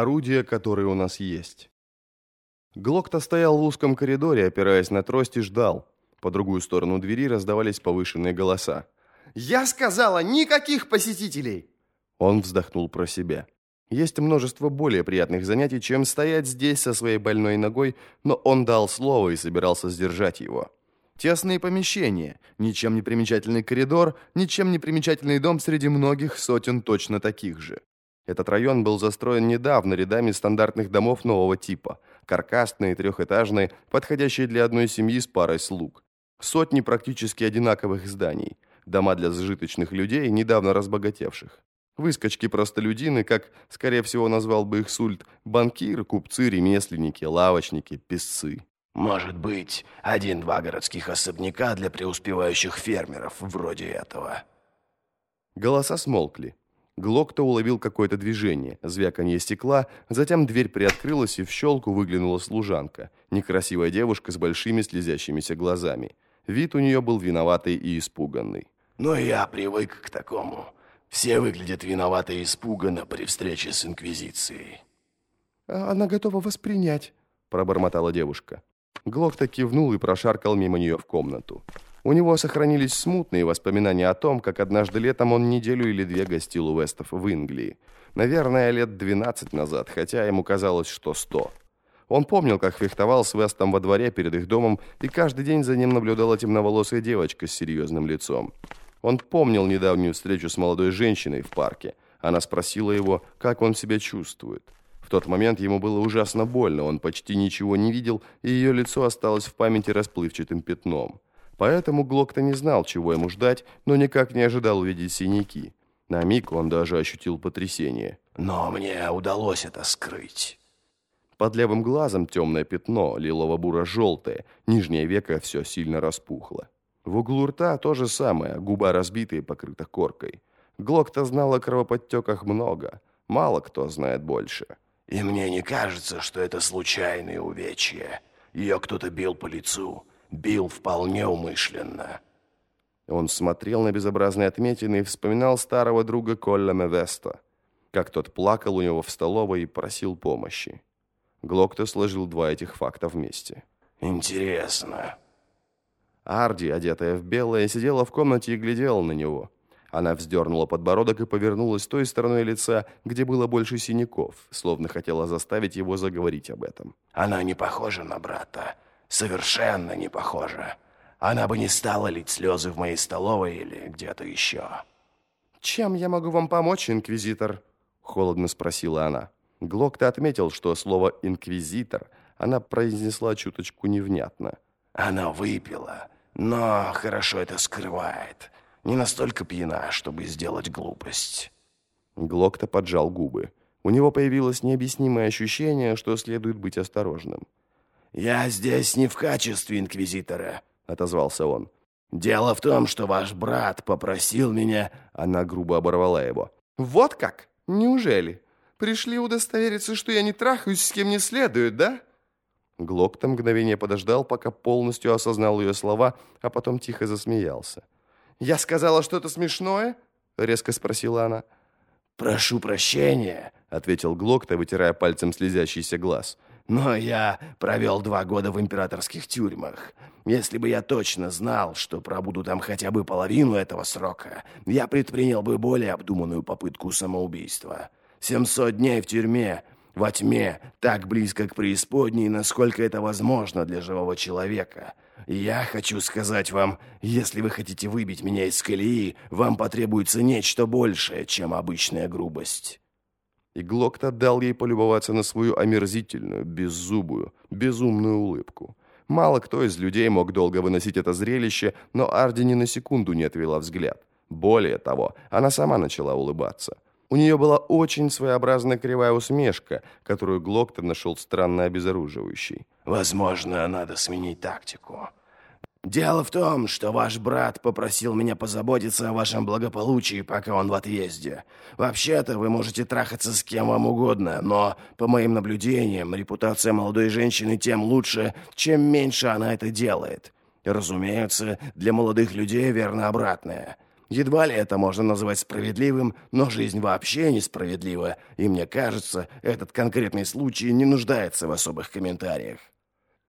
Орудия, которые у нас есть. Глокта стоял в узком коридоре, опираясь на трость и ждал. По другую сторону двери раздавались повышенные голоса. «Я сказала, никаких посетителей!» Он вздохнул про себя. Есть множество более приятных занятий, чем стоять здесь со своей больной ногой, но он дал слово и собирался сдержать его. Тесные помещения, ничем не примечательный коридор, ничем не примечательный дом среди многих сотен точно таких же. Этот район был застроен недавно рядами стандартных домов нового типа. Каркасные, трехэтажные, подходящие для одной семьи с парой слуг. Сотни практически одинаковых зданий. Дома для зажиточных людей, недавно разбогатевших. Выскочки простолюдины, как, скорее всего, назвал бы их Сульт, банкиры, купцы, ремесленники, лавочники, песцы. Может быть, один-два городских особняка для преуспевающих фермеров, вроде этого. Голоса смолкли. Глокто уловил какое-то движение, звяканье стекла, затем дверь приоткрылась, и в щелку выглянула служанка, некрасивая девушка с большими слезящимися глазами. Вид у нее был виноватый и испуганный. «Но я привык к такому. Все выглядят виноваты и испуганно при встрече с Инквизицией». «А «Она готова воспринять», — пробормотала девушка. Глокта кивнул и прошаркал мимо нее в комнату. У него сохранились смутные воспоминания о том, как однажды летом он неделю или две гостил у Вестов в Англии. Наверное, лет 12 назад, хотя ему казалось, что 100. Он помнил, как фехтовал с Вестом во дворе перед их домом, и каждый день за ним наблюдала темноволосая девочка с серьезным лицом. Он помнил недавнюю встречу с молодой женщиной в парке. Она спросила его, как он себя чувствует. В тот момент ему было ужасно больно, он почти ничего не видел, и ее лицо осталось в памяти расплывчатым пятном. Поэтому Глок-то не знал, чего ему ждать, но никак не ожидал увидеть синяки. На миг он даже ощутил потрясение. «Но мне удалось это скрыть». Под левым глазом темное пятно, лилово-буро-желтое, нижнее веко все сильно распухло. В углу рта то же самое, губа разбита и покрыта коркой. Глок-то знал о кровоподтеках много, мало кто знает больше. «И мне не кажется, что это случайные увечья. Ее кто-то бил по лицу, бил вполне умышленно». Он смотрел на безобразные отметины и вспоминал старого друга Колля Мевеста, как тот плакал у него в столовой и просил помощи. Глокто сложил два этих факта вместе. «Интересно». Арди, одетая в белое, сидела в комнате и глядела на него. Она вздернула подбородок и повернулась той стороной лица, где было больше синяков, словно хотела заставить его заговорить об этом. «Она не похожа на брата совершенно не похожа. Она бы не стала лить слезы в моей столовой или где-то еще. «Чем я могу вам помочь, инквизитор?» — холодно спросила она. Глокта отметил, что слово «инквизитор» она произнесла чуточку невнятно. «Она выпила, но хорошо это скрывает. Не настолько пьяна, чтобы сделать глупость». Глокта поджал губы. У него появилось необъяснимое ощущение, что следует быть осторожным. «Я здесь не в качестве инквизитора», — отозвался он. «Дело в том, что ваш брат попросил меня...» Она грубо оборвала его. «Вот как? Неужели? Пришли удостовериться, что я не трахаюсь с кем не следует, да?» Глок-то мгновение подождал, пока полностью осознал ее слова, а потом тихо засмеялся. «Я сказала что-то смешное?» — резко спросила она. «Прошу прощения», — ответил Глокта, вытирая пальцем слезящийся глаз. «Я но я провел два года в императорских тюрьмах. Если бы я точно знал, что пробуду там хотя бы половину этого срока, я предпринял бы более обдуманную попытку самоубийства. 700 дней в тюрьме, во тьме, так близко к преисподней, насколько это возможно для живого человека. я хочу сказать вам, если вы хотите выбить меня из колеи, вам потребуется нечто большее, чем обычная грубость». И Глокт отдал ей полюбоваться на свою омерзительную, беззубую, безумную улыбку. Мало кто из людей мог долго выносить это зрелище, но Арди ни на секунду не отвела взгляд. Более того, она сама начала улыбаться. У нее была очень своеобразная кривая усмешка, которую Глокта нашел странно обезоруживающей. «Возможно, надо сменить тактику», Дело в том, что ваш брат попросил меня позаботиться о вашем благополучии, пока он в отъезде. Вообще-то вы можете трахаться с кем вам угодно, но, по моим наблюдениям, репутация молодой женщины тем лучше, чем меньше она это делает. Разумеется, для молодых людей верно обратное. Едва ли это можно назвать справедливым, но жизнь вообще несправедлива, и мне кажется, этот конкретный случай не нуждается в особых комментариях.